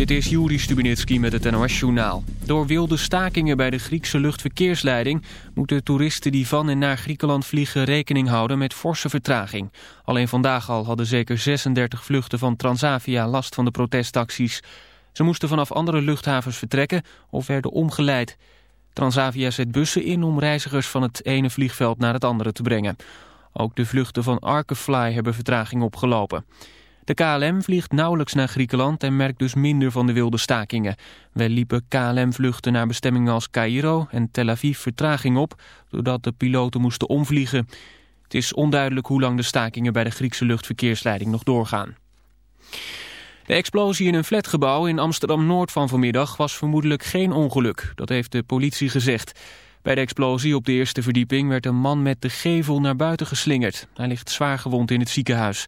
Dit is Juri Stubinitski met het NOS-journaal. Door wilde stakingen bij de Griekse luchtverkeersleiding... moeten toeristen die van en naar Griekenland vliegen rekening houden met forse vertraging. Alleen vandaag al hadden zeker 36 vluchten van Transavia last van de protestacties. Ze moesten vanaf andere luchthavens vertrekken of werden omgeleid. Transavia zet bussen in om reizigers van het ene vliegveld naar het andere te brengen. Ook de vluchten van Arkefly hebben vertraging opgelopen. De KLM vliegt nauwelijks naar Griekenland en merkt dus minder van de wilde stakingen. Wel liepen KLM-vluchten naar bestemmingen als Cairo en Tel Aviv vertraging op... doordat de piloten moesten omvliegen. Het is onduidelijk hoe lang de stakingen bij de Griekse luchtverkeersleiding nog doorgaan. De explosie in een flatgebouw in Amsterdam-Noord van vanmiddag was vermoedelijk geen ongeluk. Dat heeft de politie gezegd. Bij de explosie op de eerste verdieping werd een man met de gevel naar buiten geslingerd. Hij ligt zwaar gewond in het ziekenhuis.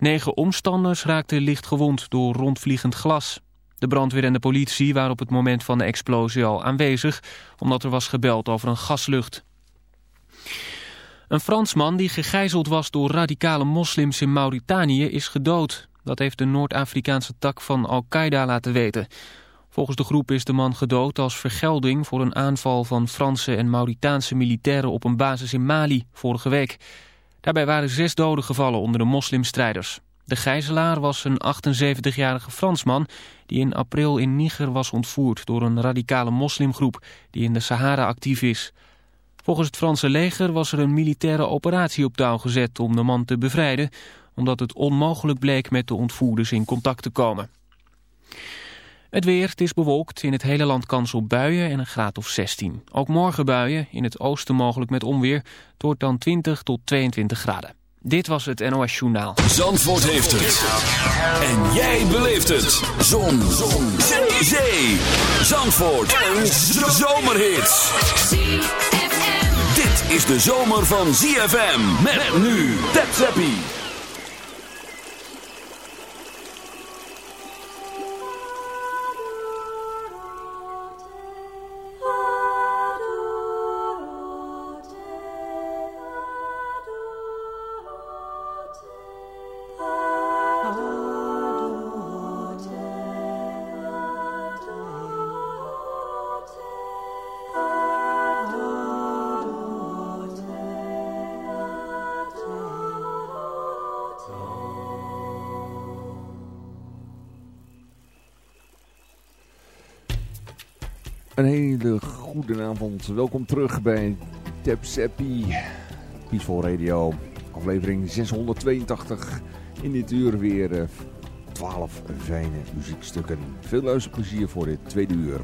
Negen omstanders raakten licht gewond door rondvliegend glas. De brandweer en de politie waren op het moment van de explosie al aanwezig... omdat er was gebeld over een gaslucht. Een Fransman die gegijzeld was door radicale moslims in Mauritanië is gedood. Dat heeft de Noord-Afrikaanse tak van Al-Qaeda laten weten. Volgens de groep is de man gedood als vergelding voor een aanval van Franse en Mauritaanse militairen op een basis in Mali vorige week. Daarbij waren zes doden gevallen onder de moslimstrijders. De gijzelaar was een 78-jarige Fransman die in april in Niger was ontvoerd door een radicale moslimgroep die in de Sahara actief is. Volgens het Franse leger was er een militaire operatie op touw gezet om de man te bevrijden, omdat het onmogelijk bleek met de ontvoerders in contact te komen. Het weer, het is bewolkt, in het hele land kans op buien en een graad of 16. Ook morgen buien, in het oosten mogelijk met onweer. Wordt dan 20 tot 22 graden. Dit was het NOS Journaal. Zandvoort heeft het. En jij beleeft het. Zon. Zon. Zee. Zee. Zandvoort. Een zomerhit. Dit is de zomer van ZFM. Met nu. Tap Welkom terug bij Tap Seppi. Peaceful Radio. Aflevering 682. In dit uur weer 12 fijne muziekstukken. Veel luisterplezier voor dit tweede uur.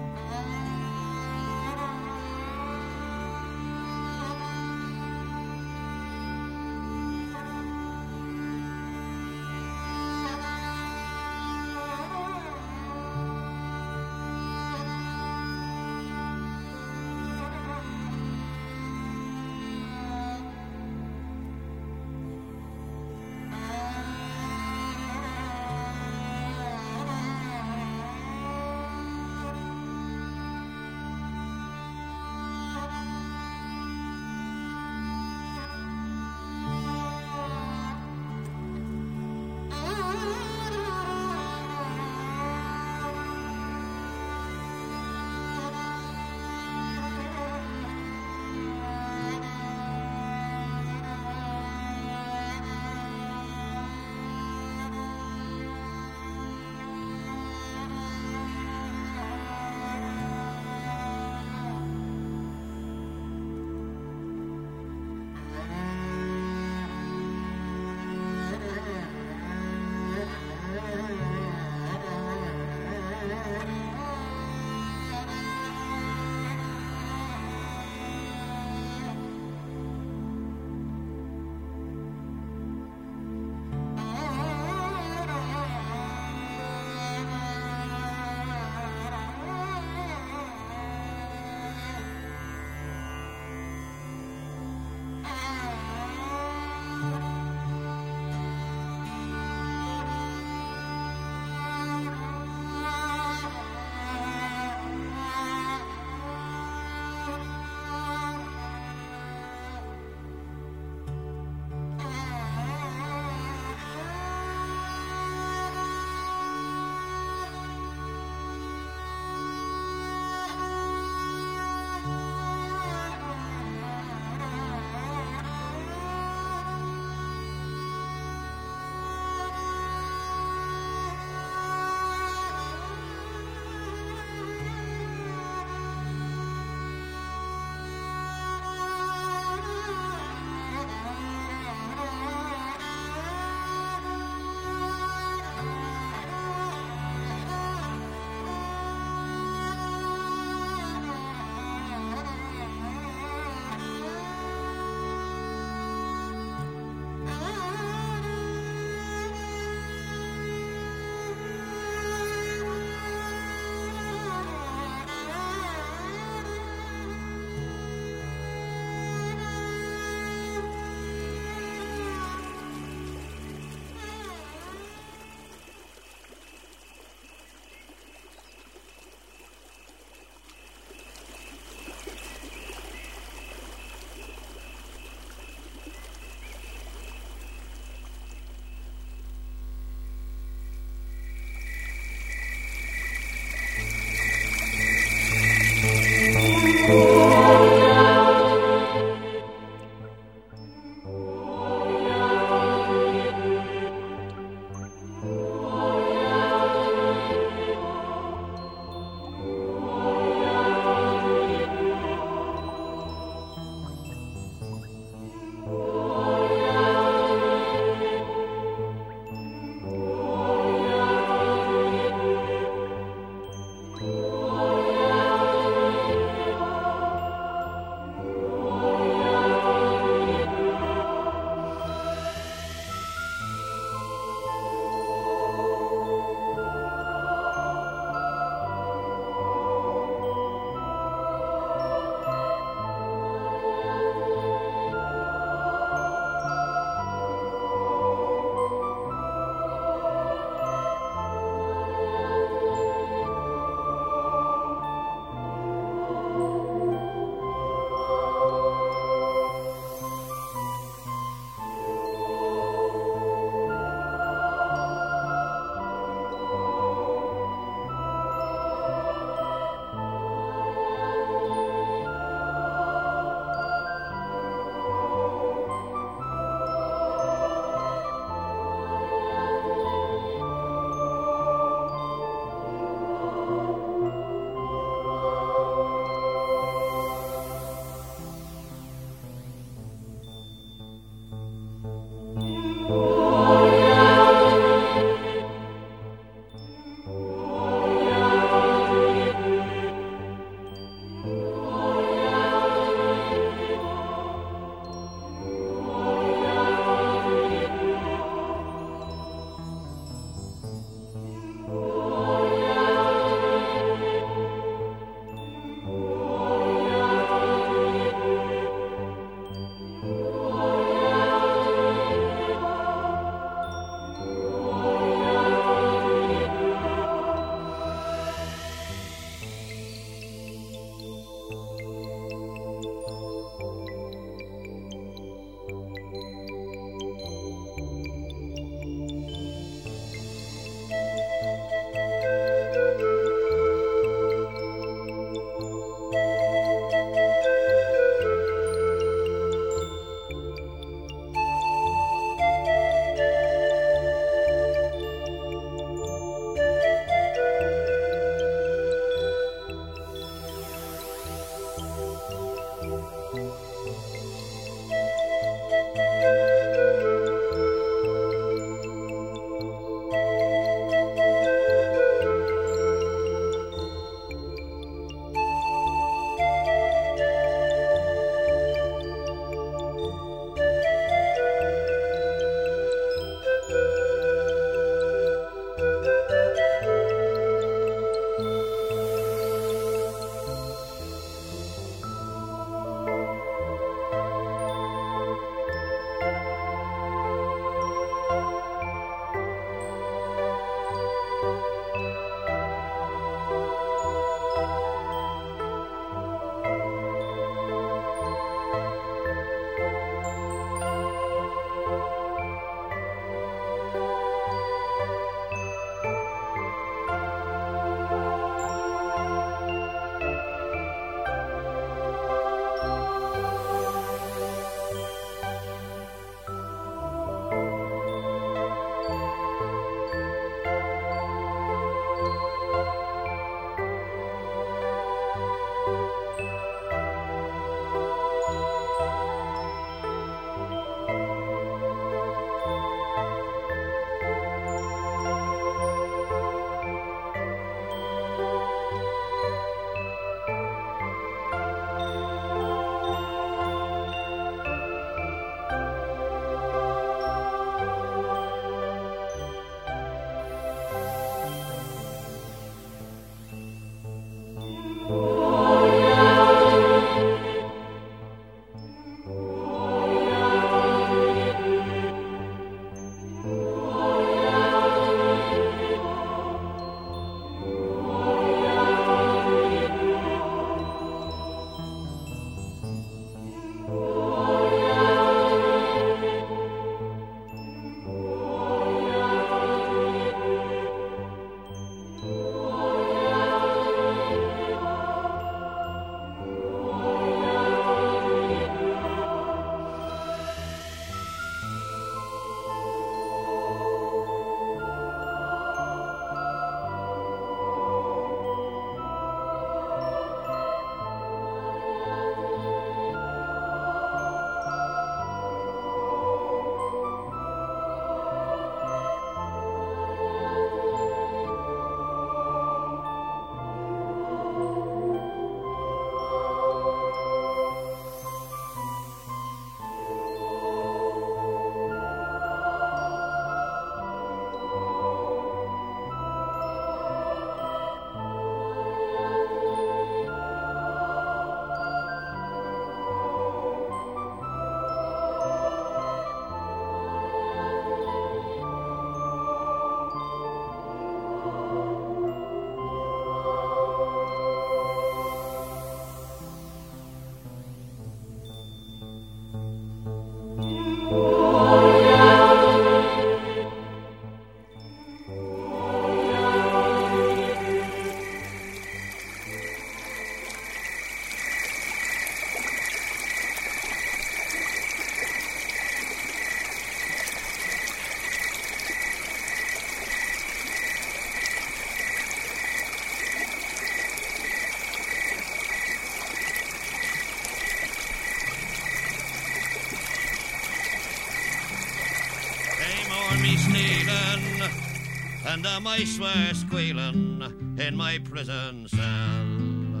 Mice were squealing in my prison cell.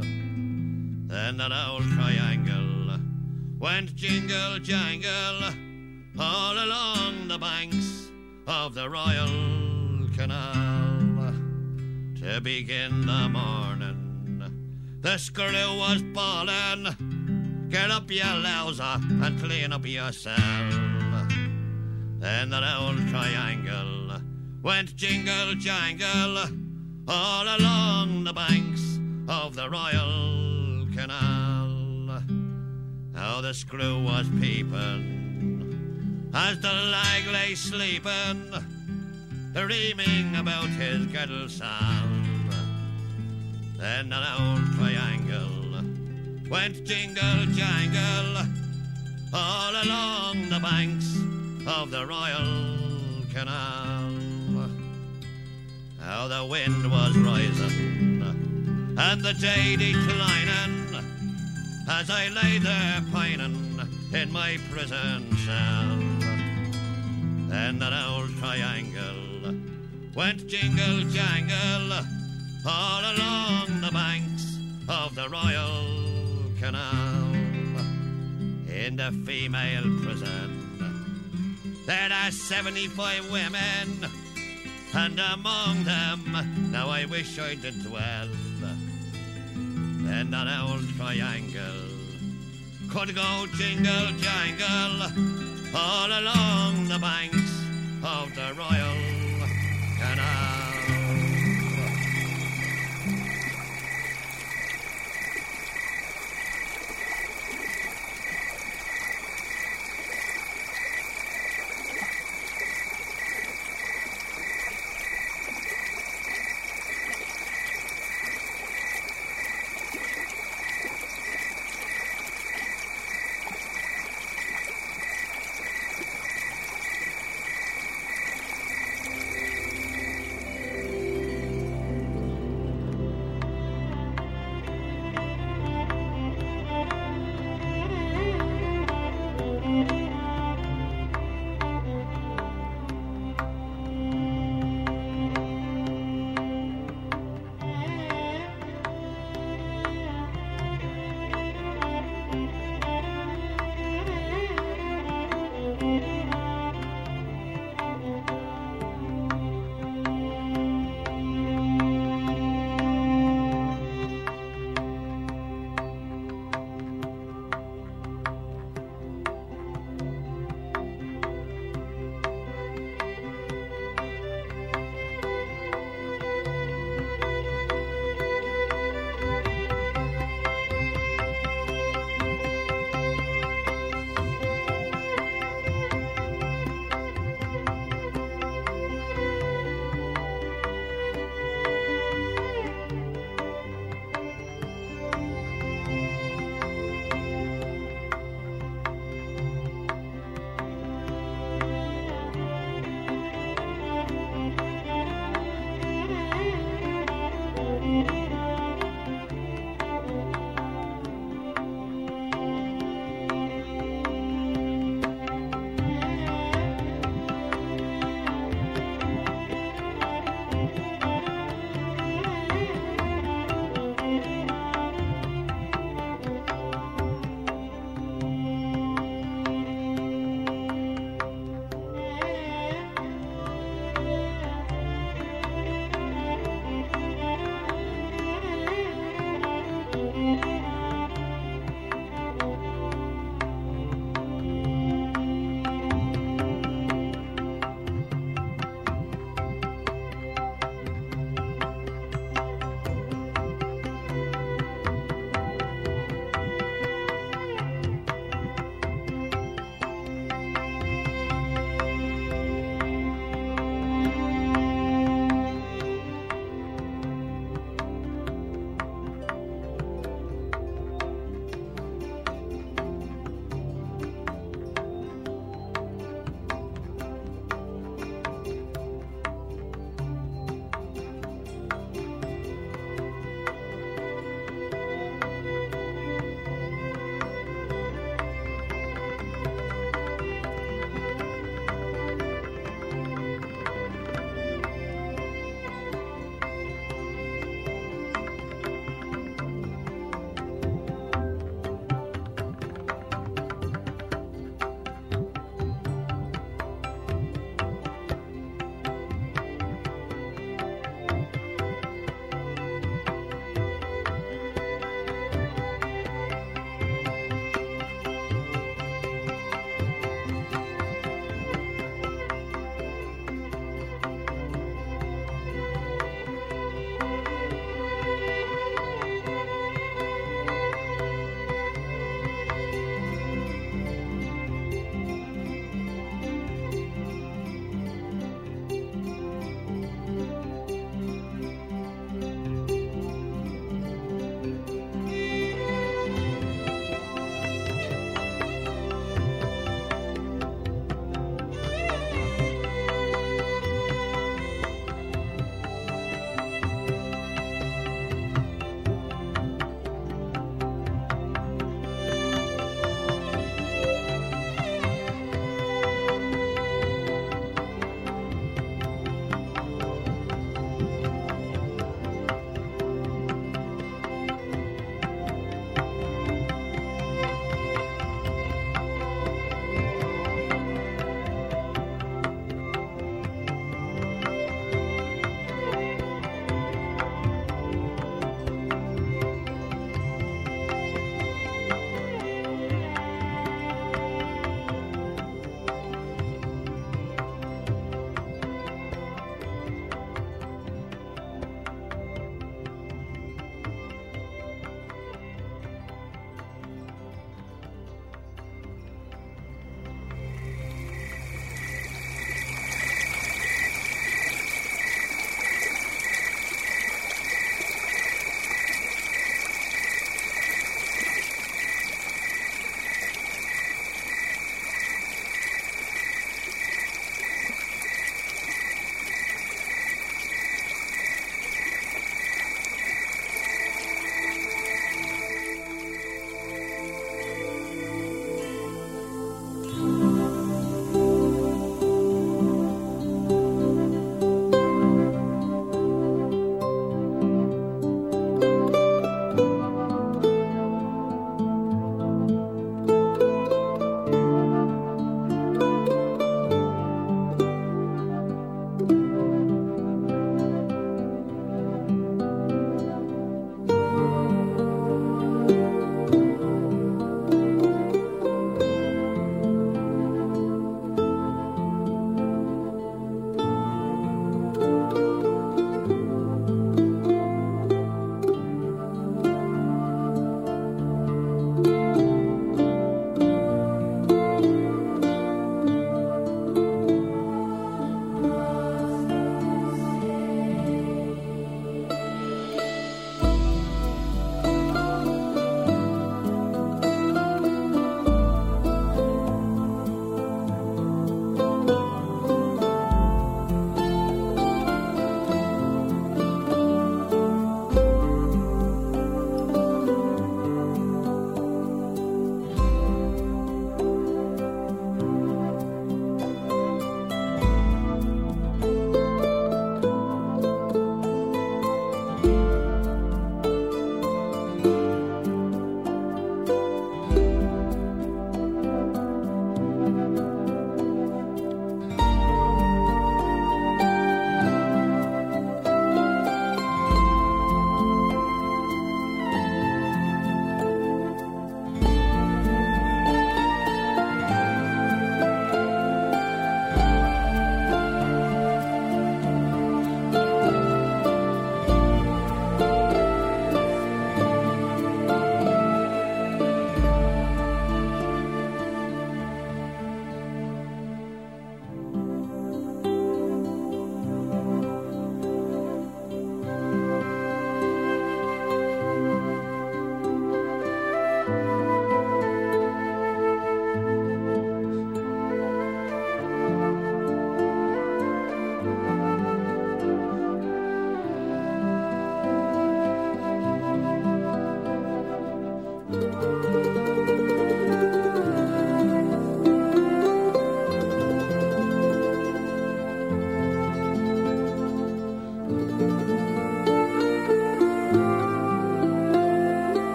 Then that old triangle went jingle jangle all along the banks of the Royal Canal. To begin the morning, the screw was bawling, Get up, you louser, and clean up your cell. Then that old triangle went jingle jangle all along the banks of the Royal Canal. How the screw was peeping as the lag lay sleeping, dreaming about his girdle salve. Then an old triangle went jingle jangle all along the banks of the Royal Canal how the wind was rising and the day declining as I lay there pining in my prison cell. Then that old triangle went jingle jangle all along the banks of the Royal Canal. In the female prison, there are 75 women and among them now I wish I did dwell. Then that old triangle could go jingle jangle all along the banks of the Royal Canal.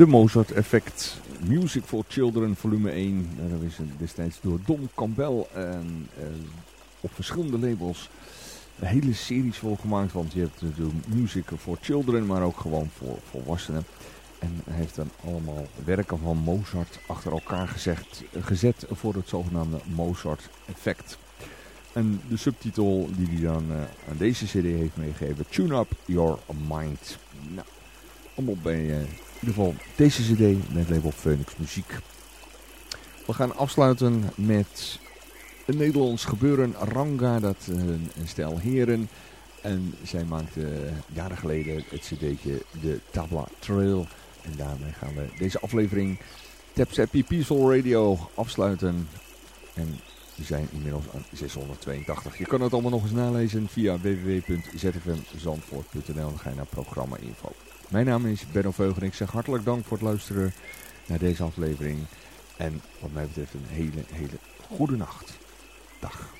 De Mozart Effect Music for Children volume 1. Daar is destijds door Don Campbell en, uh, op verschillende labels hele series voor gemaakt. Want je hebt de Music for Children, maar ook gewoon voor volwassenen. En hij heeft dan allemaal werken van Mozart achter elkaar gezegd, gezet voor het zogenaamde Mozart Effect. En de subtitel die hij dan uh, aan deze cd heeft meegegeven, Tune Up Your Mind. Nou, allemaal bij in ieder geval deze cd met label Phoenix Muziek. We gaan afsluiten met een Nederlands gebeuren, Ranga, dat uh, een stel heren. En zij maakte jaren geleden het cd'tje De Tabla Trail. En daarmee gaan we deze aflevering Taps Happy Peaceful Radio afsluiten. En we zijn inmiddels aan 682. Je kan het allemaal nog eens nalezen via www.zfmzandvoort.nl. Dan ga je naar programma info. Mijn naam is Benno Veugen. Ik zeg hartelijk dank voor het luisteren naar deze aflevering. En wat mij betreft een hele, hele goede nacht. Dag.